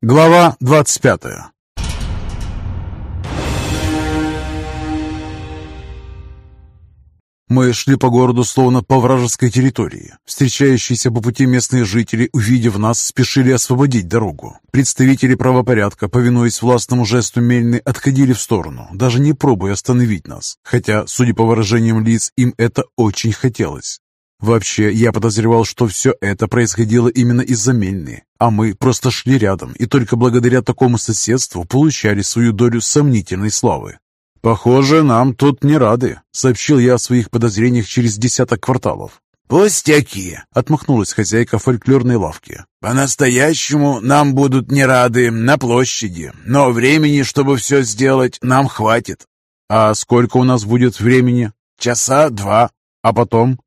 Глава 25 Мы шли по городу словно по вражеской территории. Встречающиеся по пути местные жители, увидев нас, спешили освободить дорогу. Представители правопорядка, повинуясь властному жесту Мельны, отходили в сторону, даже не пробуя остановить нас. Хотя, судя по выражениям лиц, им это очень хотелось. Вообще, я подозревал, что все это происходило именно из-за Мельны, а мы просто шли рядом и только благодаря такому соседству получали свою долю сомнительной славы. «Похоже, нам тут не рады», — сообщил я о своих подозрениях через десяток кварталов. «Пустяки!» — отмахнулась хозяйка фольклорной лавки. «По-настоящему нам будут не рады на площади, но времени, чтобы все сделать, нам хватит». «А сколько у нас будет времени?» «Часа два. А потом?»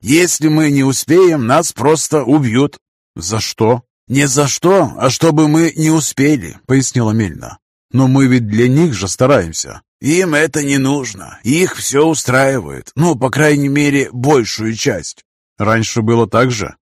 Если мы не успеем, нас просто убьют». «За что?» «Не за что, а чтобы мы не успели», — пояснила Мельна. «Но мы ведь для них же стараемся». «Им это не нужно. Их все устраивает. Ну, по крайней мере, большую часть». «Раньше было так же?»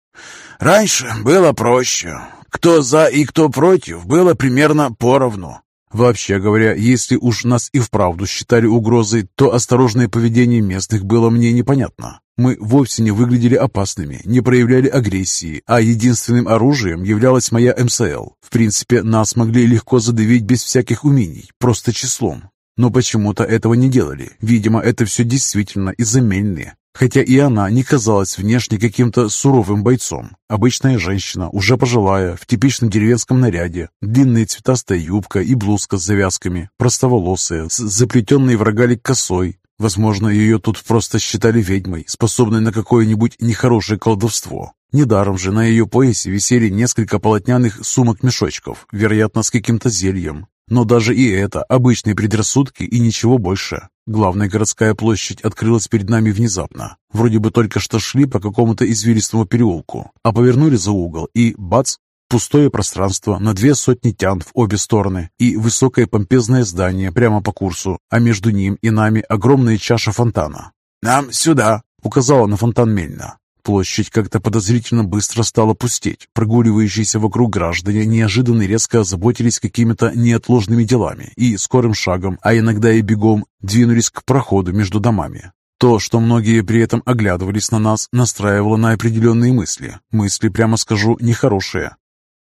«Раньше было проще. Кто за и кто против, было примерно поровну. Вообще говоря, если уж нас и вправду считали угрозой, то осторожное поведение местных было мне непонятно. Мы вовсе не выглядели опасными, не проявляли агрессии, а единственным оружием являлась моя МСЛ. В принципе, нас могли легко задавить без всяких умений, просто числом. Но почему-то этого не делали. Видимо, это все действительно из-за Мельны хотя и она не казалась внешне каким-то суровым бойцом. Обычная женщина, уже пожилая, в типичном деревенском наряде, длинная цветастая юбка и блузка с завязками, простоволосая, с заплетенной в рогалик косой. Возможно, ее тут просто считали ведьмой, способной на какое-нибудь нехорошее колдовство. Недаром же на ее поясе висели несколько полотняных сумок-мешочков, вероятно, с каким-то зельем. Но даже и это обычные предрассудки и ничего больше. Главная городская площадь открылась перед нами внезапно. Вроде бы только что шли по какому-то извилистому переулку, а повернули за угол и, бац, пустое пространство на две сотни тян в обе стороны и высокое помпезное здание прямо по курсу, а между ним и нами огромная чаша фонтана. «Нам сюда!» — указала на фонтан Мельна. Площадь как-то подозрительно быстро стала пустеть. Прогуливающиеся вокруг граждане неожиданно резко озаботились какими-то неотложными делами и скорым шагом, а иногда и бегом, двинулись к проходу между домами. То, что многие при этом оглядывались на нас, настраивало на определенные мысли. Мысли, прямо скажу, нехорошие.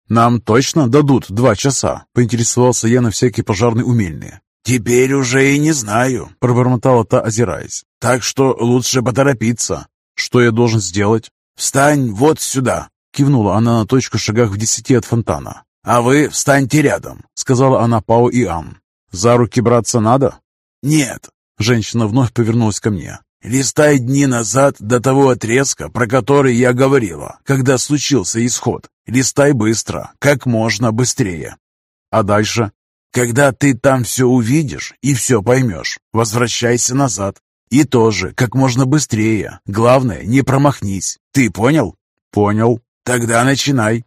«Нам точно дадут два часа?» — поинтересовался я на всякий пожарный умельный. «Теперь уже и не знаю», — пробормотала та, озираясь. «Так что лучше поторопиться». «Что я должен сделать?» «Встань вот сюда!» — кивнула она на точку в шагах в десяти от фонтана. «А вы встаньте рядом!» — сказала она Пау и Ам. «За руки браться надо?» «Нет!» — женщина вновь повернулась ко мне. «Листай дни назад до того отрезка, про который я говорила, когда случился исход. Листай быстро, как можно быстрее. А дальше?» «Когда ты там все увидишь и все поймешь, возвращайся назад. И тоже как можно быстрее. Главное, не промахнись. Ты понял? Понял. Тогда начинай.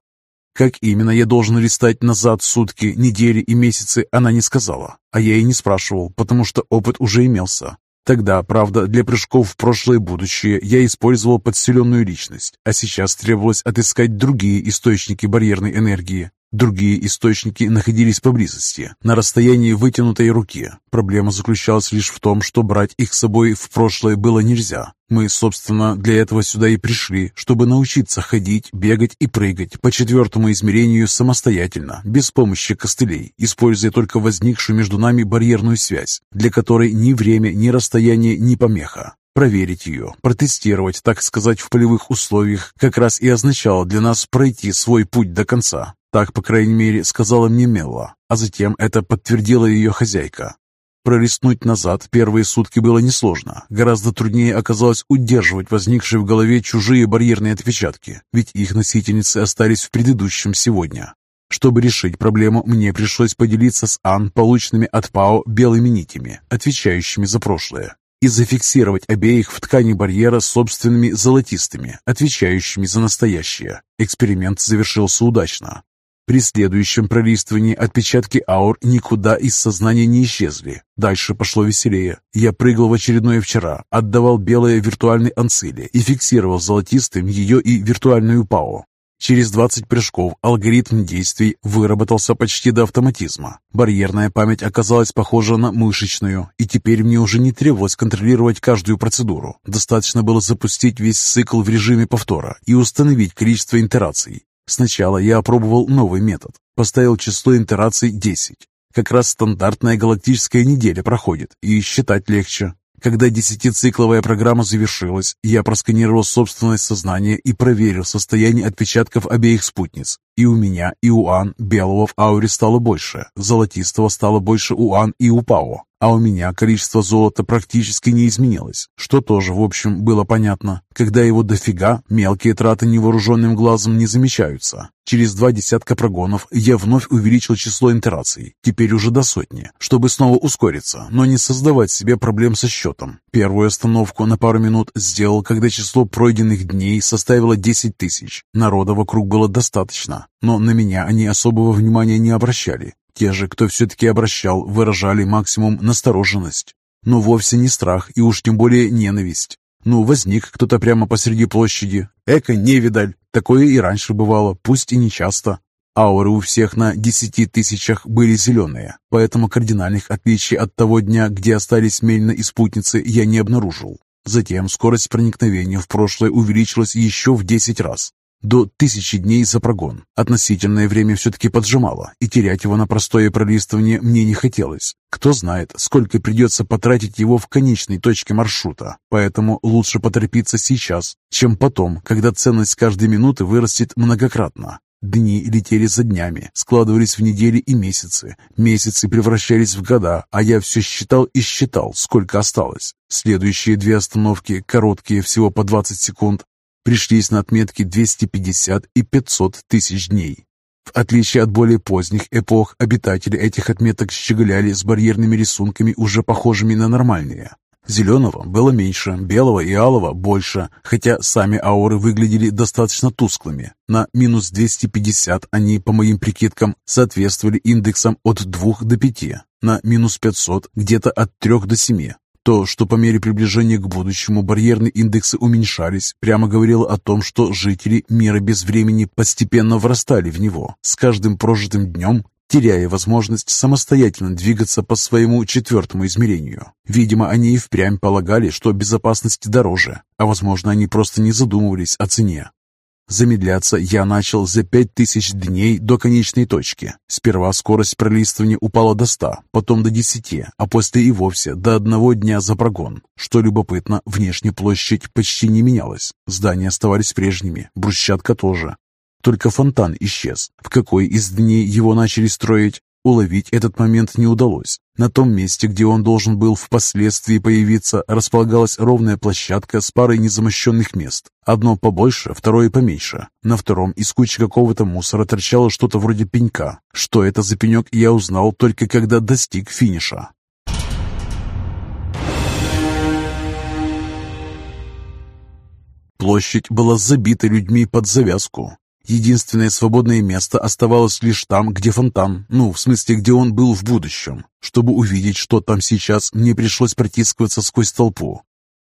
Как именно я должен листать назад сутки, недели и месяцы, она не сказала. А я и не спрашивал, потому что опыт уже имелся. Тогда, правда, для прыжков в прошлое и будущее я использовал подселенную личность, а сейчас требовалось отыскать другие источники барьерной энергии. Другие источники находились поблизости, на расстоянии вытянутой руки. Проблема заключалась лишь в том, что брать их с собой в прошлое было нельзя. Мы, собственно, для этого сюда и пришли, чтобы научиться ходить, бегать и прыгать по четвертому измерению самостоятельно, без помощи костылей, используя только возникшую между нами барьерную связь, для которой ни время, ни расстояние, ни помеха. Проверить ее, протестировать, так сказать, в полевых условиях, как раз и означало для нас пройти свой путь до конца. Так, по крайней мере, сказала мне Мелла, а затем это подтвердила ее хозяйка. Пролистнуть назад первые сутки было несложно. Гораздо труднее оказалось удерживать возникшие в голове чужие барьерные отпечатки, ведь их носительницы остались в предыдущем сегодня. Чтобы решить проблему, мне пришлось поделиться с Ан полученными от ПАО белыми нитями, отвечающими за прошлое, и зафиксировать обеих в ткани барьера собственными золотистыми, отвечающими за настоящее. Эксперимент завершился удачно. При следующем пролистывании отпечатки аур никуда из сознания не исчезли. Дальше пошло веселее. Я прыгал в очередное вчера, отдавал белое виртуальной анциле и фиксировал золотистым ее и виртуальную ПАО. Через 20 прыжков алгоритм действий выработался почти до автоматизма. Барьерная память оказалась похожа на мышечную, и теперь мне уже не требовалось контролировать каждую процедуру. Достаточно было запустить весь цикл в режиме повтора и установить количество интераций. Сначала я опробовал новый метод. Поставил число интераций 10. Как раз стандартная галактическая неделя проходит, и считать легче. Когда десятицикловая программа завершилась, я просканировал собственное сознание и проверил состояние отпечатков обеих спутниц. И у меня, и у Ан белого в ауре стало больше, золотистого стало больше у Ан и у Пао а у меня количество золота практически не изменилось, что тоже, в общем, было понятно. Когда его дофига, мелкие траты невооруженным глазом не замечаются. Через два десятка прогонов я вновь увеличил число интераций, теперь уже до сотни, чтобы снова ускориться, но не создавать себе проблем со счетом. Первую остановку на пару минут сделал, когда число пройденных дней составило 10 тысяч. Народа вокруг было достаточно, но на меня они особого внимания не обращали. Те же, кто все-таки обращал, выражали максимум настороженность, но вовсе не страх и уж тем более ненависть. Ну, возник кто-то прямо посреди площади. Эко, не видаль. Такое и раньше бывало, пусть и не часто. Ауры у всех на десяти тысячах были зеленые, поэтому кардинальных отличий от того дня, где остались Мельна и спутницы, я не обнаружил. Затем скорость проникновения в прошлое увеличилась еще в десять раз до тысячи дней за прогон. Относительное время все-таки поджимало, и терять его на простое пролистывание мне не хотелось. Кто знает, сколько придется потратить его в конечной точке маршрута, поэтому лучше поторопиться сейчас, чем потом, когда ценность каждой минуты вырастет многократно. Дни летели за днями, складывались в недели и месяцы. Месяцы превращались в года, а я все считал и считал, сколько осталось. Следующие две остановки, короткие, всего по 20 секунд, пришлись на отметки 250 и 500 тысяч дней. В отличие от более поздних эпох, обитатели этих отметок щеголяли с барьерными рисунками, уже похожими на нормальные. Зеленого было меньше, белого и алого больше, хотя сами ауры выглядели достаточно тусклыми. На минус 250 они, по моим прикидкам, соответствовали индексам от 2 до 5, на минус 500 где-то от 3 до 7, то, что по мере приближения к будущему барьерные индексы уменьшались, прямо говорило о том, что жители мира без времени постепенно врастали в него, с каждым прожитым днем теряя возможность самостоятельно двигаться по своему четвертому измерению. Видимо, они и впрямь полагали, что безопасность дороже, а возможно, они просто не задумывались о цене. Замедляться я начал за пять тысяч дней до конечной точки. Сперва скорость пролистывания упала до ста, потом до десяти, а после и вовсе до одного дня за прогон. Что любопытно, внешняя площадь почти не менялась. Здания оставались прежними, брусчатка тоже. Только фонтан исчез. В какой из дней его начали строить, Уловить этот момент не удалось. На том месте, где он должен был впоследствии появиться, располагалась ровная площадка с парой незамощенных мест. Одно побольше, второе поменьше. На втором из кучи какого-то мусора торчало что-то вроде пенька. Что это за пенек, я узнал только когда достиг финиша. Площадь была забита людьми под завязку. Единственное свободное место оставалось лишь там, где фонтан, ну, в смысле, где он был в будущем. Чтобы увидеть, что там сейчас, мне пришлось протискиваться сквозь толпу.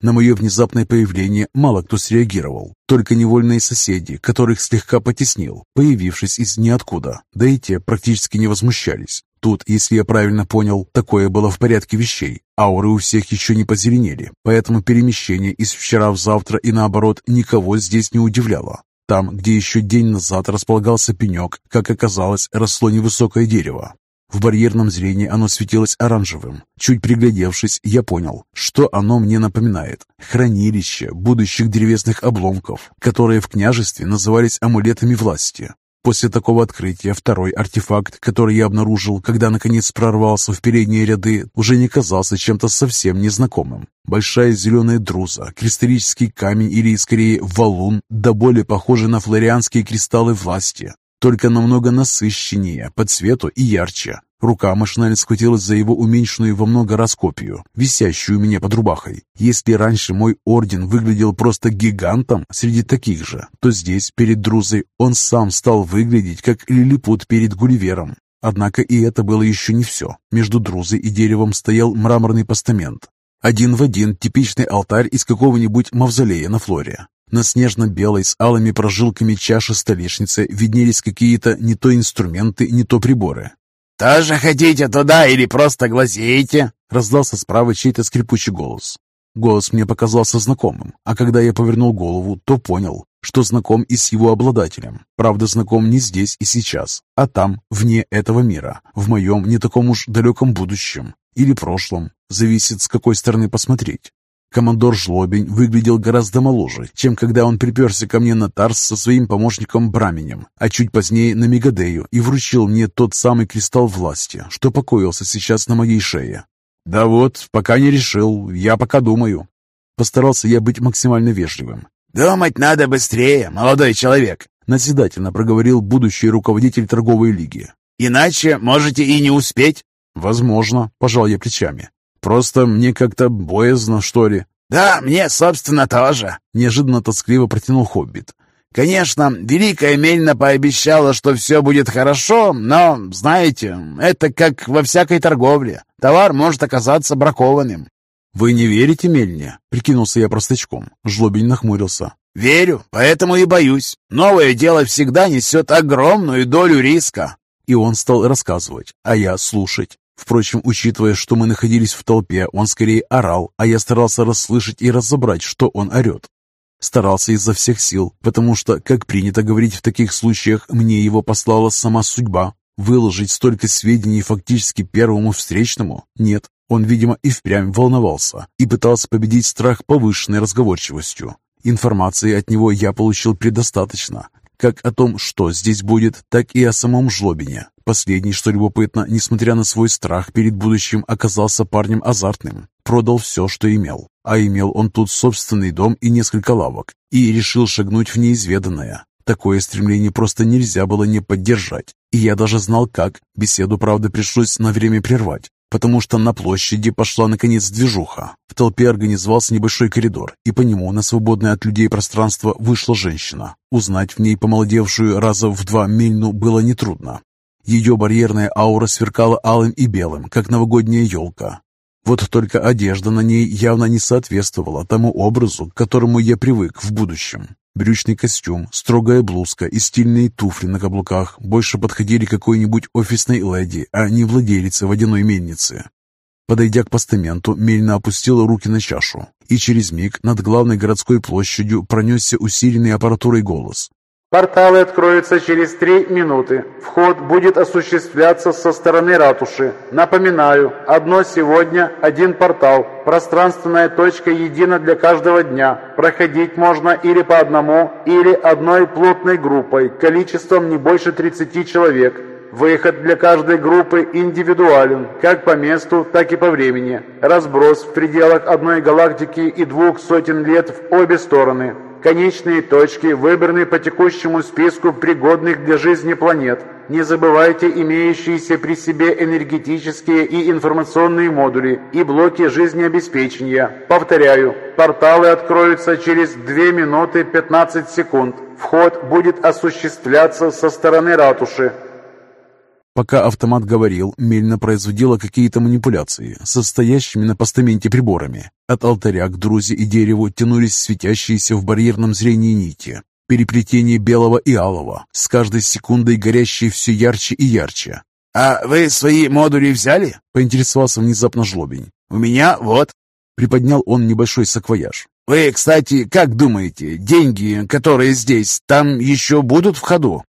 На мое внезапное появление мало кто среагировал, только невольные соседи, которых слегка потеснил, появившись из ниоткуда, да и те практически не возмущались. Тут, если я правильно понял, такое было в порядке вещей. Ауры у всех еще не позеленели, поэтому перемещение из вчера в завтра и наоборот никого здесь не удивляло. Там, где еще день назад располагался пенек, как оказалось, росло невысокое дерево. В барьерном зрении оно светилось оранжевым. Чуть приглядевшись, я понял, что оно мне напоминает. Хранилище будущих древесных обломков, которые в княжестве назывались амулетами власти. После такого открытия второй артефакт, который я обнаружил, когда наконец прорвался в передние ряды, уже не казался чем-то совсем незнакомым. Большая зеленая друза, кристаллический камень или, скорее, валун, да более похожий на флорианские кристаллы власти, только намного насыщеннее по цвету и ярче. Рука машинально схватилась за его уменьшенную во много раз копию, висящую у меня под рубахой. Если раньше мой орден выглядел просто гигантом среди таких же, то здесь, перед Друзой, он сам стал выглядеть как лилипут перед Гулливером. Однако и это было еще не все. Между Друзой и деревом стоял мраморный постамент. Один в один типичный алтарь из какого-нибудь мавзолея на флоре. На снежно-белой с алыми прожилками чаши столешницы виднелись какие-то не то инструменты, не то приборы. «Тоже хотите туда или просто глазеете?» Раздался справа чей-то скрипучий голос. Голос мне показался знакомым, а когда я повернул голову, то понял, что знаком и с его обладателем. Правда, знаком не здесь и сейчас, а там, вне этого мира, в моем не таком уж далеком будущем или прошлом, зависит с какой стороны посмотреть. Командор Жлобень выглядел гораздо моложе, чем когда он приперся ко мне на Тарс со своим помощником Браменем, а чуть позднее на Мегадею и вручил мне тот самый кристалл власти, что покоился сейчас на моей шее. «Да вот, пока не решил, я пока думаю». Постарался я быть максимально вежливым. «Думать надо быстрее, молодой человек», назидательно проговорил будущий руководитель торговой лиги. «Иначе можете и не успеть». «Возможно», – пожал я плечами. Просто мне как-то боязно, что ли». «Да, мне, собственно, тоже», — неожиданно тоскливо протянул Хоббит. «Конечно, Великая Мельна пообещала, что все будет хорошо, но, знаете, это как во всякой торговле. Товар может оказаться бракованным». «Вы не верите Мельне?» — прикинулся я простачком. Жлобень нахмурился. «Верю, поэтому и боюсь. Новое дело всегда несет огромную долю риска». И он стал рассказывать, а я слушать. Впрочем, учитывая, что мы находились в толпе, он скорее орал, а я старался расслышать и разобрать, что он орет. Старался изо всех сил, потому что, как принято говорить в таких случаях, мне его послала сама судьба. Выложить столько сведений фактически первому встречному? Нет, он, видимо, и впрямь волновался и пытался победить страх повышенной разговорчивостью. Информации от него я получил предостаточно, как о том, что здесь будет, так и о самом Жлобине. Последний, что любопытно, несмотря на свой страх перед будущим, оказался парнем азартным. Продал все, что имел. А имел он тут собственный дом и несколько лавок. И решил шагнуть в неизведанное. Такое стремление просто нельзя было не поддержать. И я даже знал как. Беседу, правда, пришлось на время прервать потому что на площади пошла наконец движуха. В толпе организовался небольшой коридор, и по нему на свободное от людей пространство вышла женщина. Узнать в ней помолодевшую раза в два Мильну было нетрудно. Ее барьерная аура сверкала алым и белым, как новогодняя елка. Вот только одежда на ней явно не соответствовала тому образу, к которому я привык в будущем. Брючный костюм, строгая блузка и стильные туфли на каблуках больше подходили какой-нибудь офисной леди, а не владелице водяной мельницы. Подойдя к постаменту, Мельна опустила руки на чашу, и через миг над главной городской площадью пронесся усиленный аппаратурой голос. Порталы откроются через три минуты. Вход будет осуществляться со стороны ратуши. Напоминаю, одно сегодня, один портал. Пространственная точка едина для каждого дня. Проходить можно или по одному, или одной плотной группой, количеством не больше 30 человек. Выход для каждой группы индивидуален, как по месту, так и по времени. Разброс в пределах одной галактики и двух сотен лет в обе стороны. Конечные точки выбраны по текущему списку пригодных для жизни планет. Не забывайте имеющиеся при себе энергетические и информационные модули и блоки жизнеобеспечения. Повторяю, порталы откроются через 2 минуты 15 секунд. Вход будет осуществляться со стороны ратуши. Пока автомат говорил, Мельна производила какие-то манипуляции, состоящими на постаменте приборами. От алтаря к друзе и дереву тянулись светящиеся в барьерном зрении нити. Переплетение белого и алого, с каждой секундой горящие все ярче и ярче. «А вы свои модули взяли?» — поинтересовался внезапно жлобень. «У меня вот». Приподнял он небольшой саквояж. «Вы, кстати, как думаете, деньги, которые здесь, там еще будут в ходу?»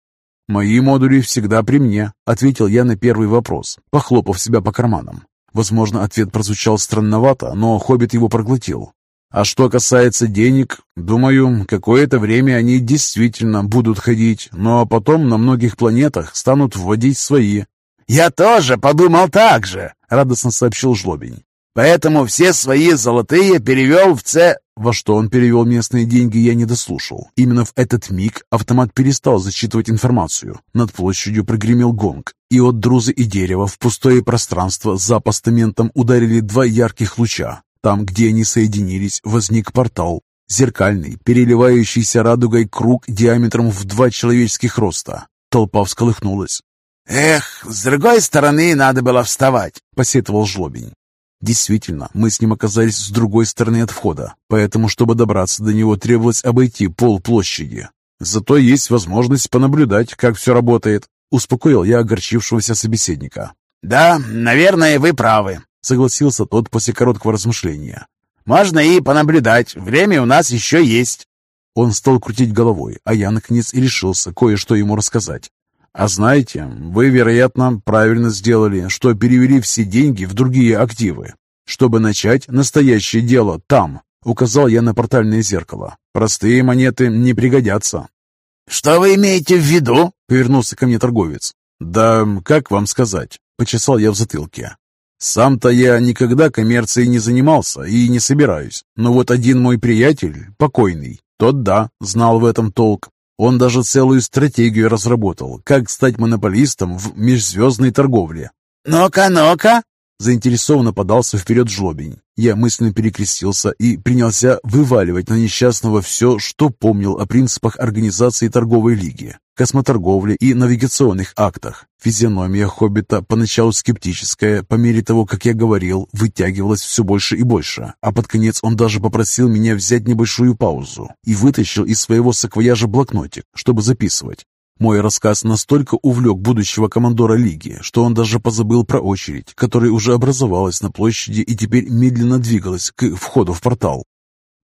«Мои модули всегда при мне», — ответил я на первый вопрос, похлопав себя по карманам. Возможно, ответ прозвучал странновато, но Хоббит его проглотил. А что касается денег, думаю, какое-то время они действительно будут ходить, а потом на многих планетах станут вводить свои. «Я тоже подумал так же», — радостно сообщил Жлобень. «Поэтому все свои золотые перевел в Ц...» Во что он перевел местные деньги, я не дослушал. Именно в этот миг автомат перестал зачитывать информацию. Над площадью прогремел гонг, и от друзы и дерева в пустое пространство за постаментом ударили два ярких луча. Там, где они соединились, возник портал. Зеркальный, переливающийся радугой круг диаметром в два человеческих роста. Толпа всколыхнулась. «Эх, с другой стороны надо было вставать», — посетовал Жлобень. Действительно, мы с ним оказались с другой стороны от входа, поэтому, чтобы добраться до него, требовалось обойти пол площади. Зато есть возможность понаблюдать, как все работает, успокоил я огорчившегося собеседника. «Да, наверное, вы правы», — согласился тот после короткого размышления. «Можно и понаблюдать. Время у нас еще есть». Он стал крутить головой, а я, наконец, и решился кое-что ему рассказать. «А знаете, вы, вероятно, правильно сделали, что перевели все деньги в другие активы. Чтобы начать настоящее дело там, указал я на портальное зеркало. Простые монеты не пригодятся». «Что вы имеете в виду?» — повернулся ко мне торговец. «Да как вам сказать?» — почесал я в затылке. «Сам-то я никогда коммерцией не занимался и не собираюсь, но вот один мой приятель, покойный, тот, да, знал в этом толк. Он даже целую стратегию разработал, как стать монополистом в межзвездной торговле. «Ну-ка, ну-ка!» Заинтересованно подался вперед жлобень. Я мысленно перекрестился и принялся вываливать на несчастного все, что помнил о принципах организации торговой лиги космоторговле и навигационных актах. Физиономия хоббита, поначалу скептическая, по мере того, как я говорил, вытягивалась все больше и больше, а под конец он даже попросил меня взять небольшую паузу и вытащил из своего саквояжа блокнотик, чтобы записывать. Мой рассказ настолько увлек будущего командора Лиги, что он даже позабыл про очередь, которая уже образовалась на площади и теперь медленно двигалась к входу в портал.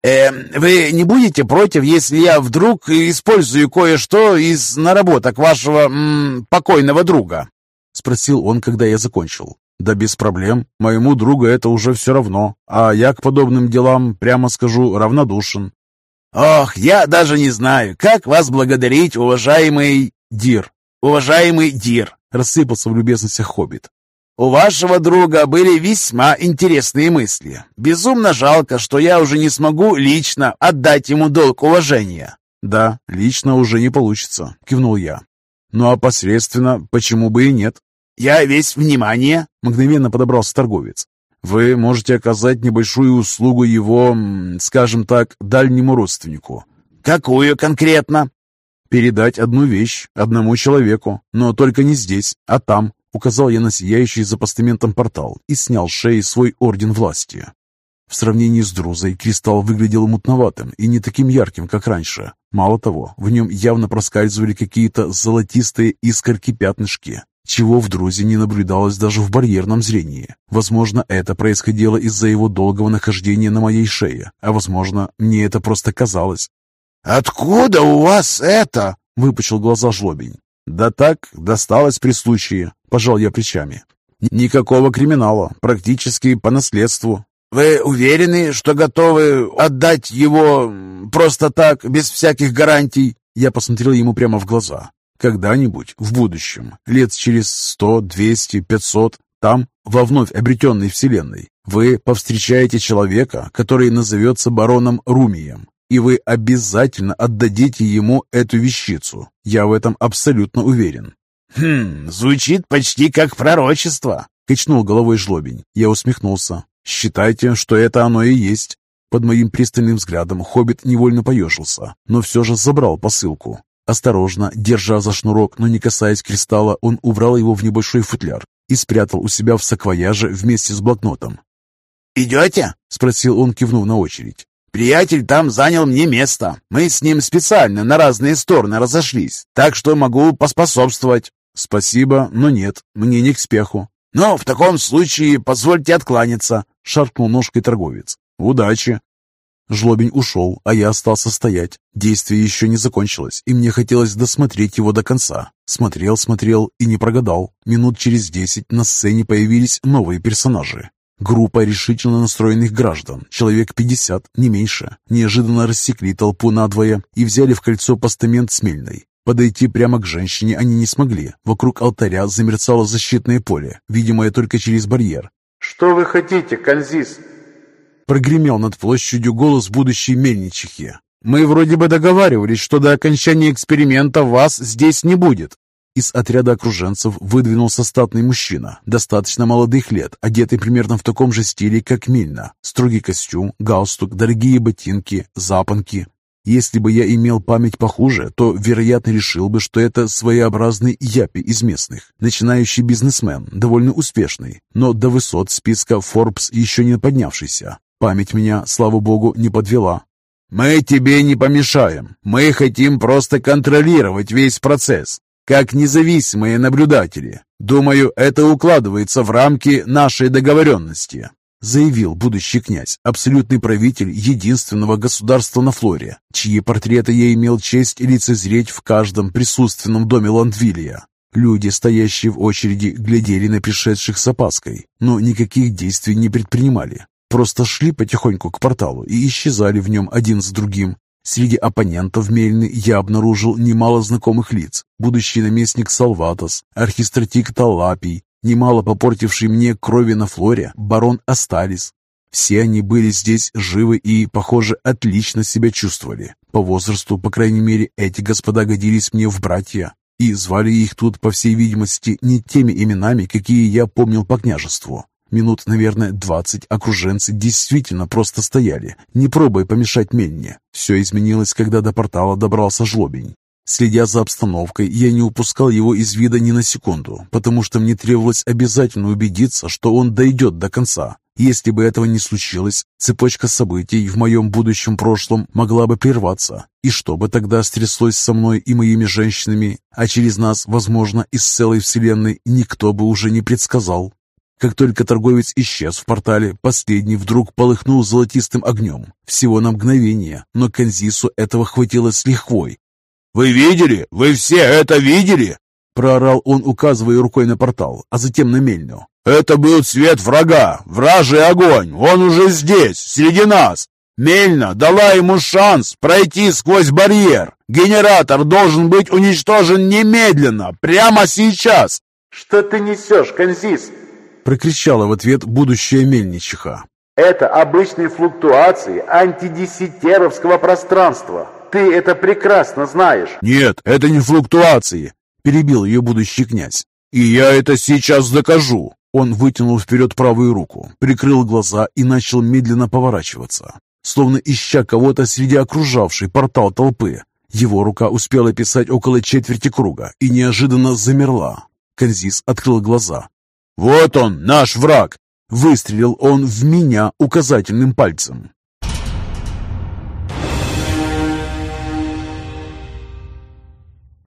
«Э, вы не будете против, если я вдруг использую кое-что из наработок вашего м, покойного друга?» — спросил он, когда я закончил. «Да без проблем. Моему другу это уже все равно, а я к подобным делам, прямо скажу, равнодушен». «Ох, я даже не знаю, как вас благодарить, уважаемый Дир». «Уважаемый Дир», — рассыпался в любезностях Хоббит. У вашего друга были весьма интересные мысли. Безумно жалко, что я уже не смогу лично отдать ему долг уважения». «Да, лично уже не получится», — кивнул я. «Ну а посредственно, почему бы и нет?» «Я весь внимание», — мгновенно подобрался торговец. «Вы можете оказать небольшую услугу его, скажем так, дальнему родственнику». «Какую конкретно?» «Передать одну вещь одному человеку, но только не здесь, а там, Указал я на сияющий за постаментом портал и снял с шеи свой орден власти. В сравнении с Друзой кристалл выглядел мутноватым и не таким ярким, как раньше. Мало того, в нем явно проскальзывали какие-то золотистые искорки-пятнышки, чего в Друзе не наблюдалось даже в барьерном зрении. Возможно, это происходило из-за его долгого нахождения на моей шее, а возможно, мне это просто казалось. «Откуда у вас это?» — выпучил глаза жлобень. «Да так, досталось при случае», — пожал я плечами. «Никакого криминала, практически по наследству». «Вы уверены, что готовы отдать его просто так, без всяких гарантий?» Я посмотрел ему прямо в глаза. «Когда-нибудь, в будущем, лет через сто, двести, пятьсот, там, во вновь обретенной вселенной, вы повстречаете человека, который назовется бароном Румием, и вы обязательно отдадите ему эту вещицу. Я в этом абсолютно уверен». «Хм, звучит почти как пророчество», — качнул головой жлобень. Я усмехнулся. «Считайте, что это оно и есть». Под моим пристальным взглядом хоббит невольно поежился, но все же забрал посылку. Осторожно, держа за шнурок, но не касаясь кристалла, он убрал его в небольшой футляр и спрятал у себя в саквояже вместе с блокнотом. «Идете?» — спросил он, кивнув на очередь. Приятель там занял мне место. Мы с ним специально на разные стороны разошлись, так что могу поспособствовать». «Спасибо, но нет, мне не к спеху». «Ну, в таком случае позвольте откланяться», — шаркнул ножкой торговец. «Удачи». Жлобень ушел, а я остался стоять. Действие еще не закончилось, и мне хотелось досмотреть его до конца. Смотрел, смотрел и не прогадал. Минут через десять на сцене появились новые персонажи. Группа решительно настроенных граждан, человек 50, не меньше, неожиданно рассекли толпу надвое и взяли в кольцо постамент Смельной. Подойти прямо к женщине они не смогли. Вокруг алтаря замерцало защитное поле, видимое только через барьер. «Что вы хотите, Канзис?» Прогремел над площадью голос будущей мельничихи. «Мы вроде бы договаривались, что до окончания эксперимента вас здесь не будет». Из отряда окруженцев выдвинулся статный мужчина, достаточно молодых лет, одетый примерно в таком же стиле, как Мильна. Строгий костюм, галстук, дорогие ботинки, запонки. Если бы я имел память похуже, то, вероятно, решил бы, что это своеобразный япи из местных, начинающий бизнесмен, довольно успешный, но до высот списка Forbes еще не поднявшийся. Память меня, слава богу, не подвела. «Мы тебе не помешаем. Мы хотим просто контролировать весь процесс, как независимые наблюдатели. Думаю, это укладывается в рамки нашей договоренности» заявил будущий князь, абсолютный правитель единственного государства на Флоре, чьи портреты я имел честь лицезреть в каждом присутственном доме Ландвилия. Люди, стоящие в очереди, глядели на пришедших с опаской, но никаких действий не предпринимали. Просто шли потихоньку к порталу и исчезали в нем один с другим. Среди оппонентов Мельны я обнаружил немало знакомых лиц. Будущий наместник Салватос, архистратик Талапий, немало попортивший мне крови на флоре, барон Асталис. Все они были здесь живы и, похоже, отлично себя чувствовали. По возрасту, по крайней мере, эти господа годились мне в братья. И звали их тут, по всей видимости, не теми именами, какие я помнил по княжеству. Минут, наверное, двадцать окруженцы действительно просто стояли, не пробуя помешать Мельне. Все изменилось, когда до портала добрался жлобень. Следя за обстановкой, я не упускал его из вида ни на секунду, потому что мне требовалось обязательно убедиться, что он дойдет до конца. Если бы этого не случилось, цепочка событий в моем будущем прошлом могла бы прерваться. И что бы тогда стряслось со мной и моими женщинами, а через нас, возможно, из целой вселенной, никто бы уже не предсказал. Как только торговец исчез в портале, последний вдруг полыхнул золотистым огнем. Всего на мгновение, но Канзису этого хватило с лихвой, «Вы видели? Вы все это видели?» Проорал он, указывая рукой на портал, а затем на мельню. «Это был цвет врага, вражий огонь, он уже здесь, среди нас. Мельна дала ему шанс пройти сквозь барьер. Генератор должен быть уничтожен немедленно, прямо сейчас!» «Что ты несешь, Конзис?» Прокричала в ответ будущая мельничиха. «Это обычные флуктуации антидеситеровского пространства. Ты это прекрасно знаешь. Нет, это не флуктуации, перебил ее будущий князь. И я это сейчас докажу. Он вытянул вперед правую руку, прикрыл глаза и начал медленно поворачиваться, словно ища кого-то среди окружавшей портал толпы. Его рука успела писать около четверти круга и неожиданно замерла. Канзис открыл глаза. «Вот он, наш враг!» Выстрелил он в меня указательным пальцем.